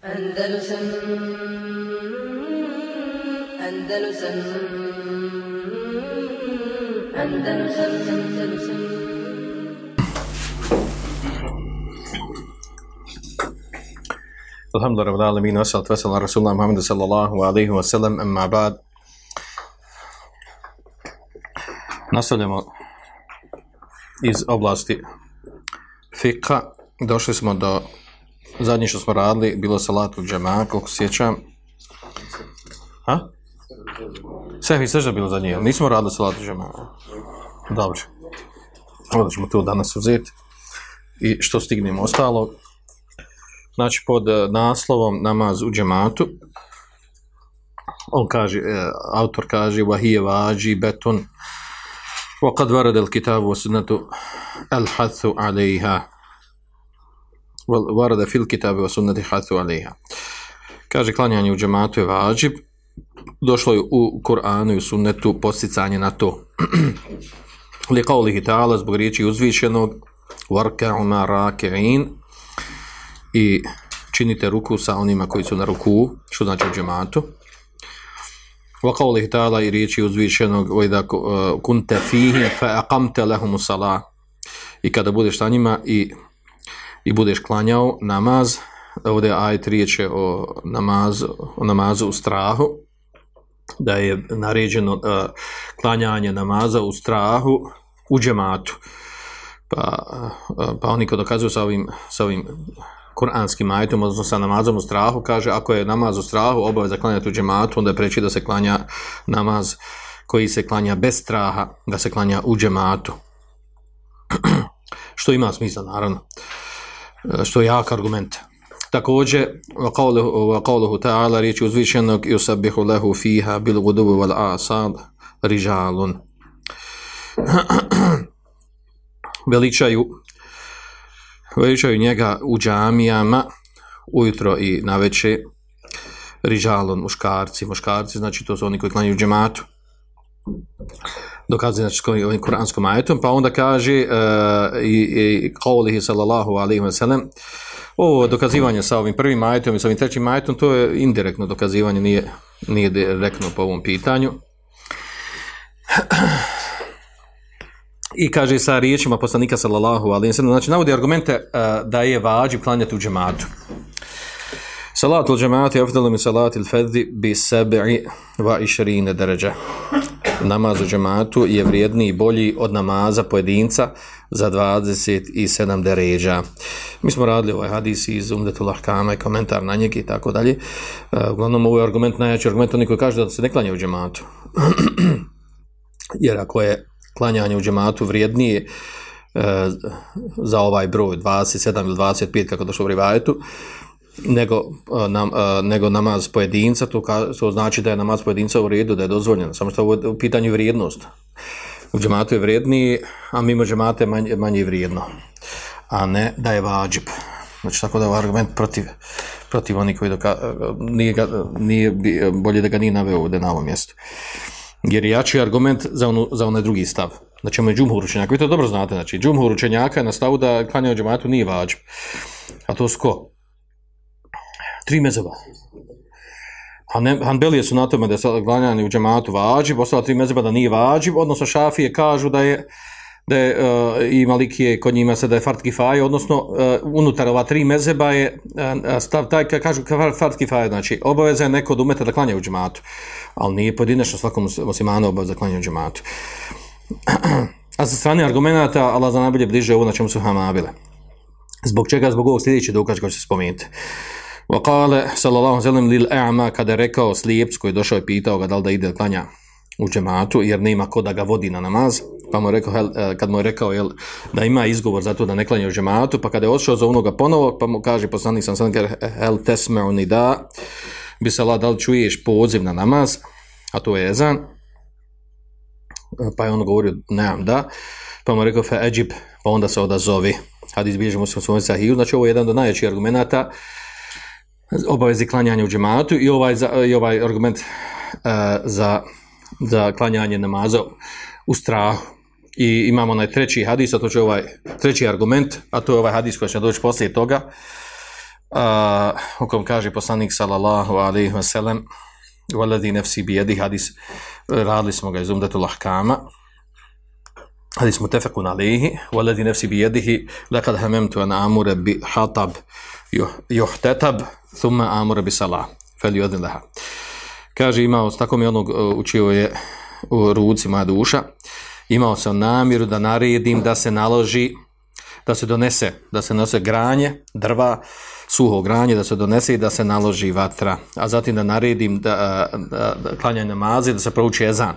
Andalusam Andalusam Andalusam Andalusam. Alhamdulillah rabbil alamin wa wassalam ala rasulillah Muhammad sallallahu alayhi wa sallam amma ba'd. Nastavljamo iz oblasti fiqa, došli smo do zadnje što smo radili bilo salatu džema koliko se sjećam ha? Sehvi sežda bilo zadnje nismo radili salatu džema dobro onda ćemo to danas uzeti i što stignemo ostalo znači pod eh, naslovom namaz u džematu on kaže eh, autor kaže wahije vađi beton وقد ورد الكتاب والسنة الحث عليها ورد في الكتاب والسنة الحث عليها kaže klanjanje u džematu je vađib došlo je u Kur'anu i u sunnetu posticanje na to li qawlihi ta'ala zbog riječi uzvišenog warka'u ma raki'in i činite ruku sa onima koji su na ruku, što znači u džematu. Wa qawlihi ta'ala i riječi uzvišenog wa idha uh, kunta fihim fa aqamta lahum salah. I kada budeš sa njima i i budeš klanjao namaz, ovdje ajet riječ je o namazu, o namazu u strahu, da je naređeno uh, klanjanje namaza u strahu u džematu. Pa, uh, pa oni ko dokazuju sa ovim, sa ovim kuranskim ajetom, odnosno sa namazom u strahu, kaže ako je namaz u strahu, obaveza klanjati u džematu, onda je preći da se klanja namaz koji se klanja bez straha, da se klanja u džematu. Što ima smisla, naravno. E, što je jak argument. Također, wa qawluhu ta'ala, riječi uzvišenog, i usabihu lehu fiha bil gudubu wal asad rižalun. Veličaju veličaju njega u džamijama ujutro i na veće rižalon, muškarci, muškarci, znači to su oni koji klanjaju džematu. Dokazuje znači koji ovim kuranskom ajetom, pa onda kaže uh, i, i kaulihi sallallahu alaihi wa sallam ovo dokazivanje sa ovim prvim ajetom i sa ovim trećim ajetom, to je indirektno dokazivanje, nije, nije direktno po ovom pitanju. I kaže sa riječima poslanika sallallahu alaihi ve sellem, znači navodi argumente uh, da je vađib klanjati u džematu. Salatul džemati je afdalu min salatil fadhi bi sab'i wa 20 deređa. Namaz u džematu je vrijedniji i bolji od namaza pojedinca za 27 deređa. Mi smo radili ovaj hadis iz Umdetul Ahkama i komentar na njeg i tako dalje. E, uglavnom, ovo je argument, najjači argument, oni koji kaže da se ne klanja u džematu. Jer ako je klanjanje u džematu vrijednije e, za ovaj broj 27 ili 25 kako došlo u rivajetu nego, na, nam, nego namaz pojedinca to, ka, to znači da je namaz pojedinca u redu da je dozvoljen samo što je u pitanju vrijednost u džematu je vrijedniji a mimo džemata je manje, manje vrijedno a ne da je vađib znači tako da je ovaj argument protiv protiv onih koji doka, nije, ga, nije bolje da ga nije naveo ovdje na ovom mjestu jer je jači argument za, onu, za onaj drugi stav. Znači, ono je džumhur učenjaka. Vi to dobro znate. Znači, džumhur učenjaka je na stavu da klanjaju džematu nije vađib. A to sko? Tri mezeba. Hanbelije su na tome da je glanjanje u džematu vađib, ostala tri mezeba da nije vađib, odnosno šafije kažu da je da je uh, i Malikije kod njima se da je fart kifaje, odnosno uh, unutar ova tri mezeba je uh, stav taj, ka kažu fart kifaje, znači obaveza je neko od umeta da klanja u džematu, ali nije pojedinačno svakom muslimanu obaveza da klanja u džematu. A sa strane argumenta, Allah za najbolje bliže ovo na čemu su hamabile. Zbog čega? Zbog ovog sljedećeg dokaz koji se spomenuti. Uh, وقال sallallahu alejhi lil a'ma kada rekao slijepcu koji došao i pitao ga da li da ide klanja u džematu jer nema ko da ga vodi na namaz pa mu je rekao, hel, e, kad mu je rekao jel, da ima izgovor za to da ne klanja u džematu, pa kada je odšao za onoga ponovo, pa mu kaže poslanik sam sam hel tesme oni da, bi se da li čuješ poziv na namaz, a to je ezan, e, pa je on govorio, nemam da, pa mu je rekao fe eđib, pa onda se odazovi, hadis bilježi se u svojom sahiju, znači ovo je jedan od najjačih argumenta obavezi klanjanja u džematu i ovaj, za, i ovaj argument e, za, za klanjanje namaza u strahu. I imamo onaj treći hadis, a to je ovaj treći argument, a to je ovaj hadis koji će doći poslije toga. uh, u kom kaže poslanik sallallahu alaihi wa sallam Valadi nefsi bijedi hadis radili smo ga iz umdetu lahkama hadis mutefekun alaihi Valadi nefsi bijedihi lekad hamemtu an amure bi hatab juhtetab thumma amura bi salah fel jodin leha kaže imao, tako mi onog e, učio je u ruci moja duša imao sam namjeru da naredim da se naloži da se donese, da se nose granje, drva, suho granje, da se donese i da se naloži vatra. A zatim da naredim da, e, da, da klanja namazi, da se prouči ezan.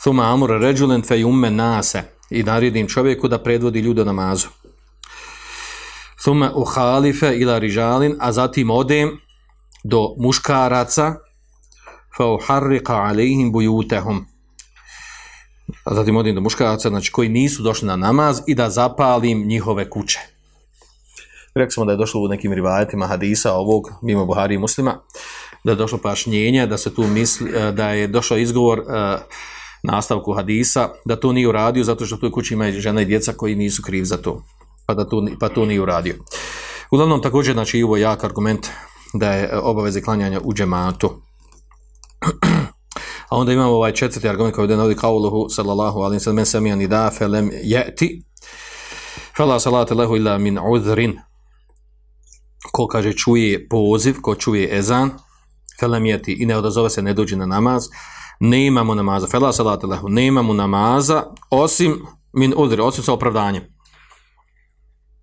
Thumma amura ređulen fe umme nase i naredim čovjeku da predvodi ljude namazu. Thuma u halife ila rižalin, a zatim odem do muškaraca fa uharriqa alejhim bujutehum a zatim odim do muškaraca, znači koji nisu došli na namaz i da zapalim njihove kuće. Rekli smo da je došlo u nekim rivajetima hadisa ovog, mimo Buhari i muslima, da je došlo pašnjenje, da se tu misli, e, da je došao izgovor uh, nastavku hadisa, da to nije uradio zato što tu kući ima žena i djeca koji nisu krivi za to, pa, da to, pa to nije uradio. Uglavnom također, znači, ovo je jak argument da je e, obaveze klanjanja u džematu. A onda imamo ovaj četvrti argument koji je navodi kauluhu sallallahu alaihi sallam men samijan i da felem jeti fela salate lehu illa min udhrin ko kaže čuje poziv, ko čuje ezan felem jeti i ne odazove se, ne dođe na namaz ne imamo namaza, fela salate lehu ne imamo namaza osim min udhri, osim sa opravdanjem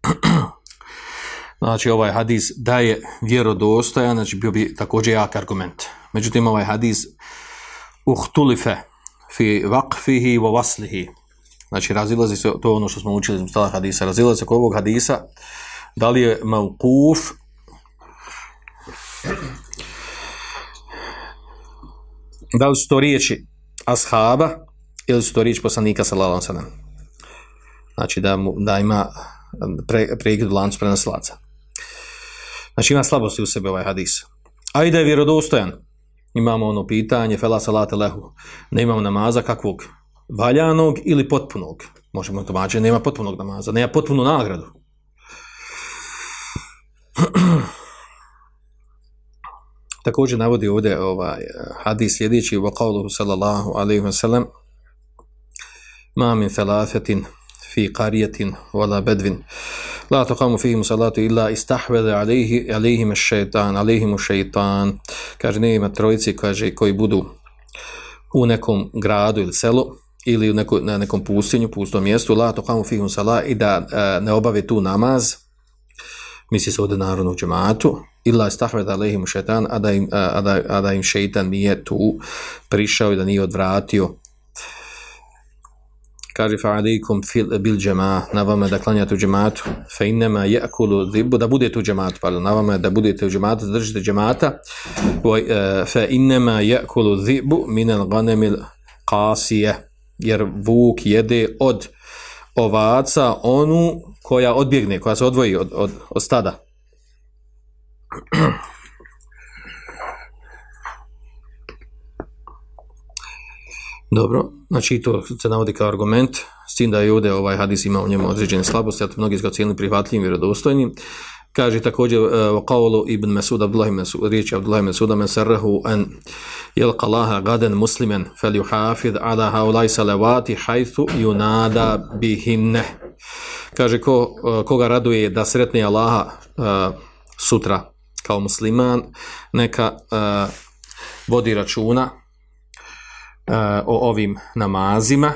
znači ovaj hadis da je vjerodostojan, znači bio bi također jak argument. Međutim, ovaj hadis uhtulife fi vakfihi wa vaslihi. Znači, razilazi se, to ono što smo učili iz stala hadisa, razilazi se kod ovog hadisa, da li je maukuf da li su to riječi ashaba ili su to riječi poslanika sallallahu sallam. Znači, da, mu, da ima pre, prekid u lancu prenoslaca. Znači, ima slabosti u sebe ovaj hadis. A i da je vjerodostojan, imamo ono pitanje, fela salate lehu, ne imamo namaza kakvog valjanog ili potpunog. Možemo to mađe, nema potpunog namaza, nema potpunu nagradu. Također navodi ovdje ovaj hadis sljedeći u qawluhu sallallahu alaihi wa sallam ma min thalathatin fi qariyatin wala badwin. La tuqamu fihi salatu illa istahwadha alayhi alayhim ash-shaytan alayhim kaže ne ima trojici kaže koji budu u nekom gradu ili selu ili u neko, na nekom pustinju, pustom mjestu, la tuqamu fihi salat i da uh, ne obave tu namaz. Misli se ovdje narodno u džematu. Illa istahwadha alayhim ash-shaytan a da im, a da, a da im šeitan nije tu prišao i da nije odvratio kaže fa alaikum fil bil jamaa na vama da klanjate u džematu. Fa inma yaakulu dhibu da budete u džematu pa na vama da budete u džematu držite džemata. E, fa inma yaakulu dhibu min al ghanam al qasiya jer vuk jede od ovaca onu koja odbjegne koja se odvoji od, od, od stada. Dobro, znači to se navodi kao argument, s tim da je ovdje ovaj hadis ima u njemu određene slabosti, a to mnogi ga cijelini prihvatljivim i vjerodostojnim. Kaže također uh, qawlu ibn Masud Abdullah ibn Masud, riječ Abdullah ibn Masud, men sarrahu an yalqa Allaha gadan musliman falyuhafiz ala haulai salawati haythu yunada bihinne. Kaže ko, uh, koga raduje da sretne Allaha uh, sutra kao musliman, neka uh, vodi računa uh, o ovim namazima,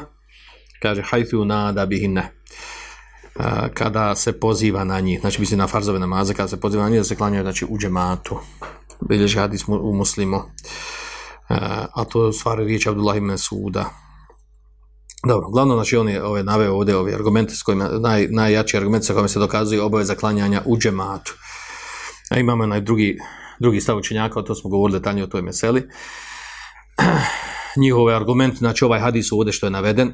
kaže hajfu nada bihinne, uh, kada se poziva na njih, znači misli na farzove namaze, kada se poziva na njih da se klanjaju znači, u džematu, bilježi hadis u muslimu, uh, a to je stvari riječ Abdullah ibn Suda. Dobro, glavno, znači on je ove, naveo ovdje ove argumente s kojima, naj, najjači argument sa kojima se dokazuje obaveza klanjanja u džematu. A imamo onaj drugi, drugi stav učenjaka, o to smo govorili detaljnije o toj meseli njihove argumente, znači ovaj hadis ovdje što je naveden,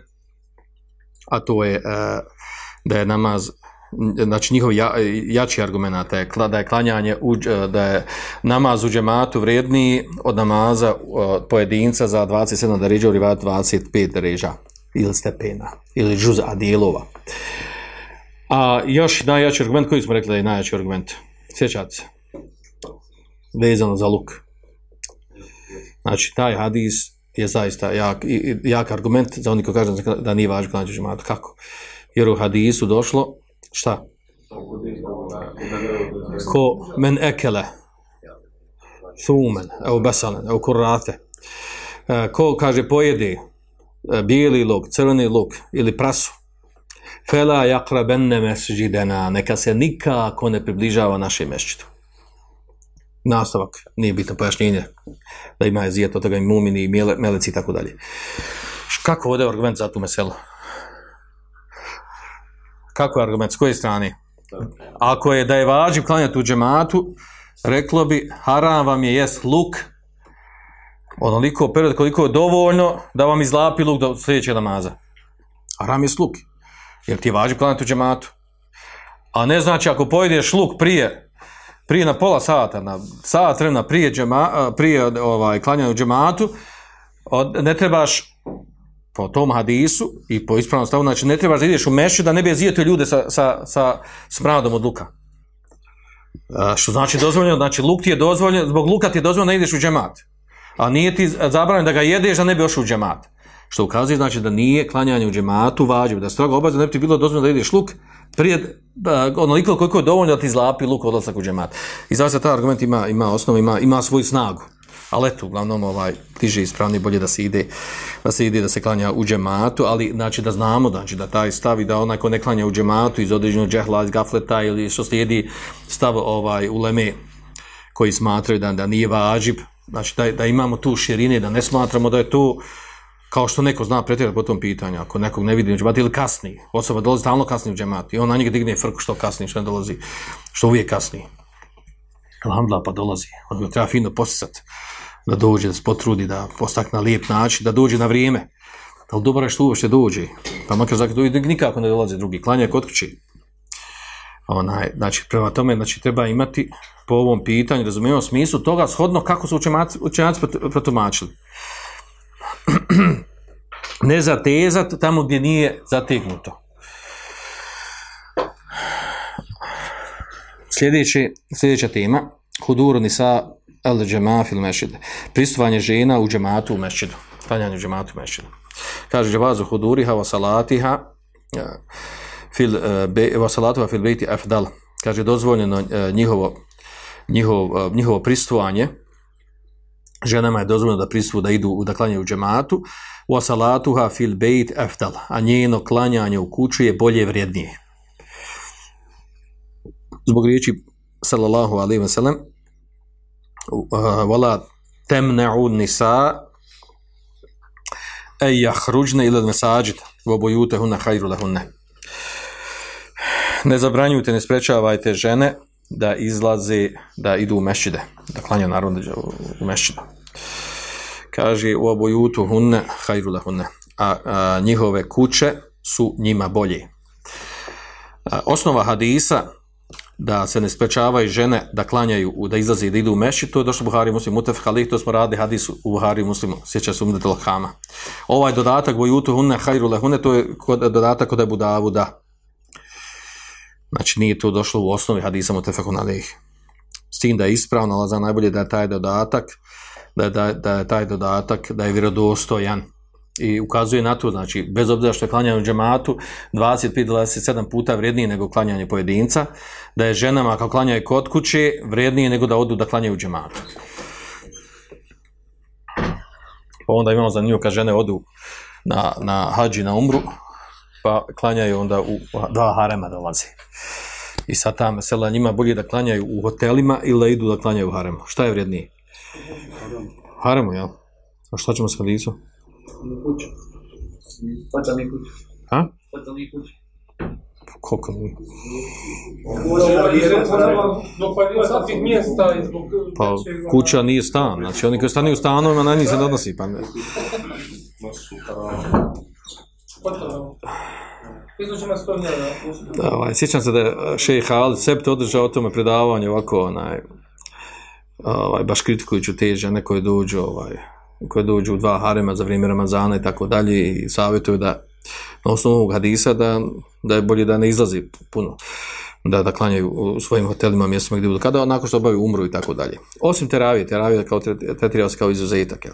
a to je e, da je namaz, znači njihov ja, jači argument je da je klanjanje, u, e, da je namaz u džematu vredniji od namaza od pojedinca za 27 deređa ili 25 deređa ili stepena ili džuza dijelova. A još najjači argument koji smo rekli da je najjači argument sjećate se, vezano za luk. Znači, taj hadis je zaista jak, jak argument za oni ko kaže da nije važno klanjati u džematu. Kako? Jer u hadisu došlo, šta? Ko men ekele, thumen, evo besalen, evo kurate. E, ko, kaže, pojede e, bijeli luk, crveni luk ili prasu, fela jakrabenne mesđidena, neka se nikako ne približava našem mešćitu. Nastavak, nije bitno pojašnjenje, da ima jezijet od toga i mumini, i mele, meleci i tako dalje. Kako ovdje argument za tu meselu? Kako je argument, s koje strane? Ako je da je vađiv klanjati u džematu, reklo bi, haram vam je jest luk, onoliko period koliko je dovoljno da vam izlapi luk do sljedećeg namaza. Haram je luk, jer ti je vađiv klanjati u džematu. A ne znači ako pojedeš luk prije, prije na pola sata, na sat vremena prije, džema, prije ovaj, klanjanja u džematu, od, ne trebaš po tom hadisu i po ispravnom stavu, znači ne trebaš da ideš u mešu da ne bi zijetio ljude sa, sa, sa smradom od luka. A, što znači dozvoljeno, znači luk ti je dozvoljen, zbog luka ti je dozvoljeno da ideš u džemat. A nije ti zabranjeno da ga jedeš da ne bi ošao u džemat. Što ukazuje znači da nije klanjanje u džematu vađivo, da strogo obavezno ne bi ti bilo dozvoljeno da ideš luk prije da, onoliko koliko je dovoljno da ti zlapi luk odlasak u džemat. I zaista taj argument ima, ima osnovu, ima, ima svoju snagu. Ali eto, uglavnom, ovaj, tiže ispravni bolje da se ide, da se ide, da se klanja u džematu, ali znači da znamo, znači da taj stav i da onaj ko ne klanja u džematu iz određenog džehla, iz gafleta ili što slijedi stav ovaj, u leme koji smatraju da, da nije važib, znači da, da imamo tu širine, da ne smatramo da je to kao što neko zna pretjerati po tom pitanju, ako nekog ne vidi u džematu ili kasni, osoba dolazi stalno kasni u džemat i on na njega digne frku što kasni, što ne dolazi, što uvijek kasni. Alhamdulillah pa dolazi, on ga treba fino posisati, da dođe, da se potrudi, da postakne na lijep način, da dođe na vrijeme. Ali dobro je što uopšte dođe, pa makar zakon dođe, nikako ne dolazi drugi, klanja kod kući. Onaj, znači, prema tome, znači, treba imati po ovom pitanju, razumijemo smislu toga, shodno kako su učenjaci, učenjaci protumačili. ne zatezat tamo gdje nije zategnuto. Sljedeći, sljedeća tema, huduru nisa al džema fil mešide. Pristovanje žena u džematu u mešidu. Klanjanje u džematu u mešidu. Kaže, džavazu huduriha wa salatiha fil, eh, be, wa salatuha fil bejti afdal. Kaže, dozvoljeno eh, njihovo, njihovo, eh, njihovo pristovanje ženama je dozvoljeno da prisvu da idu da klanjaju u džematu wa salatuha fil bejt afdal. A njeno klanjanje u kući je bolje vrijednije zbog riječi sallallahu alaihi ve sellem eh, wala temna'u nisa ej jahruđne ila mesajid wa bujutehunna hajru lahunne ne zabranjujte, ne sprečavajte žene da izlaze, da idu u mešćide, da klanjaju naravno u mešćide. Kaže, u obojutu hunne, hajru lahunne, a, a njihove kuće su njima bolje. A, osnova hadisa da se ne sprečavaju žene da klanjaju, da izlaze i da idu u meši, to je došlo Buhari muslim mutef halih, to smo radili hadis u Buhari muslimu, sjeća se umdet al-Hama. Ovaj dodatak, bojutu hunne, hajru lahunne, to je kod, dodatak kod Ebu Davuda. Znači nije to došlo u osnovi hadisa mutefakun alih. S tim da je ispravno, ali za najbolje da je taj dodatak, da da, da je taj dodatak, da je vjerodostojan i ukazuje na to, znači, bez obzira što je klanjanje u džematu 25-27 puta vrijednije nego klanjanje pojedinca, da je ženama kao klanjaju kod kuće vrijednije nego da odu da klanjaju u džematu. Pa onda imamo zanimljivo kad žene odu na, na hađi na umru, pa klanjaju onda u dva harema dolazi. I sad ta mesela njima bolje da klanjaju u hotelima ili da idu da klanjaju u haremu. Šta je vrijednije? Haremu, jel? A šta ćemo s hadisom? Fatalni. Ha? Fatalni kuće. Koliko mi? Dok pa sad tih mjesta i zbog... Pa kuća nije stan, znači oni koji stani u stanovima na njih se ne odnosi, pa ne. Izlučima sto mjera. Ovaj, sjećam se da je šejh Halid Sept održao o tome predavanje ovako, onaj, ovaj, baš kritikujuću te žene koje dođu, ovaj, koje dođu u dva harema za vrijeme Ramazana i tako dalje i savjetuju da na osnovu ovog hadisa da, da je bolje da ne izlazi puno. da, da klanjaju u svojim hotelima, mjestima gdje budu, kada nakon što obavi umru i tako dalje. Osim teravije, teravije kao tretirao se kao izuzetak. Jel?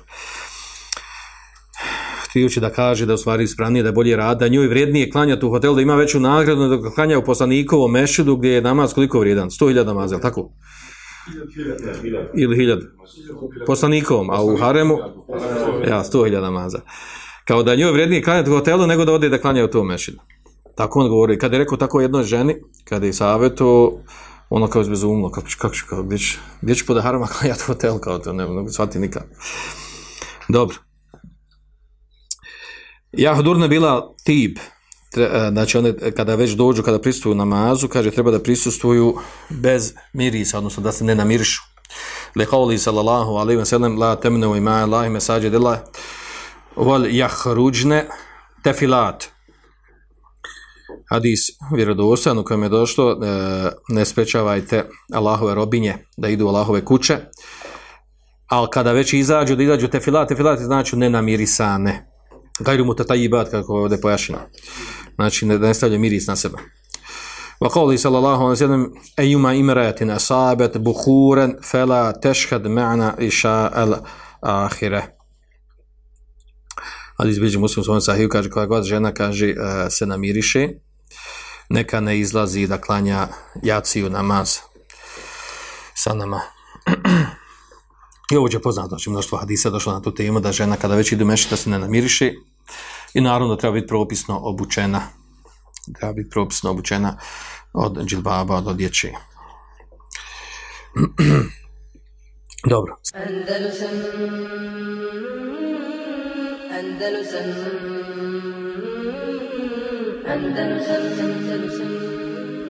Htijući da kaže da u stvari ispravnije, da je bolje rada njoj vrijednije klanjati u hotelu, da ima veću nagradu da klanja u poslanikovom mešidu gdje je namaz koliko vrijedan? 100.000 namaz, jel tako? Ili hiljad. Poslanikovom, a u haremu? Ja, 100.000 namaza. Kao da njoj vrijednije klanjati u hotelu nego da ode da klanja u tom mešidu. Tako on govori. Kad je rekao tako jednoj ženi, kada je savjetu, ono kao izbezumno, kako ću, kako ću, kao, gdje ću, gdje ću pod harama klanjati hotel, kao to ne mogu shvatiti nikad. Dobro. Ja hudurna bila tip, tre, e, znači one kada već dođu, kada prisustuju namazu, kaže treba da prisustuju bez mirisa, odnosno da se ne namirišu. Le kauli sallallahu alaihi wa sallam la temnu ima Allahi mesađe dela wal jahruđne tefilat. Hadis vjerodostan u kojem je došlo e, ne sprečavajte Allahove robinje da idu u Allahove kuće, ali kada već izađu, da izađu tefilat, tefilat znači nenamirisane. Gajru mu tatajibat, kako je ovdje pojašeno. Znači, ne, ne stavlja miris na sebe. Wa qawli sallallahu alaihi sallam ejuma imratin asabet bukhuren fela tešhad ma'na iša al ahire. Ali izbiđi muslim svojom sahiju, kaže, koja god žena, kaže, uh, se namiriše, neka ne izlazi da klanja jaciju namaz sa nama. I ovo je poznato, znači mnoštvo hadisa došlo na tu temu da žena kada već ide mešita se ne namiriše i naravno treba biti propisno obučena treba biti propisno obučena od džilbaba, od odjeće. Dobro. Andalusam Andalusam Andalusam Andalusam